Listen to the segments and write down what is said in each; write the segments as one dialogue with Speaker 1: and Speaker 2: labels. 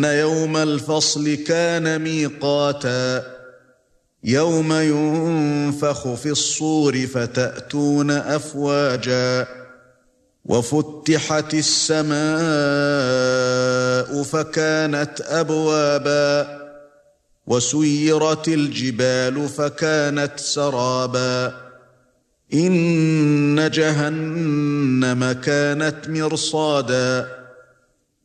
Speaker 1: ان يوم الفصل كان ميقاتا يوم ينفخ في الصور فتاتون افواجا وفتحت السماء فكانت ابوابا وسيرت الجبال فكانت سرابا ان جهنم كانت مرصادا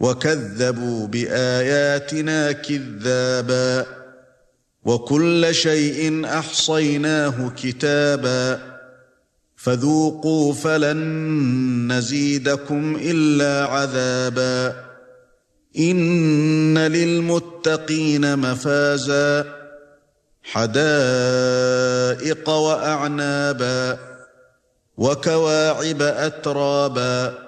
Speaker 1: وَكَذَّبُوا بِآيَاتِنَا كِذَّابًا وَكُلَّ شَيْءٍ أَحْصَيْنَاهُ كِتَابًا فَذُوقُوا فَلَن نَّزِيدَكُمْ إِلَّا عَذَابًا إِنَّ لِلْمُتَّقِينَ مَفَازًا حَدَائِقَ وَأَعْنَابًا وَكَوَاعِبَ أَتْرَابًا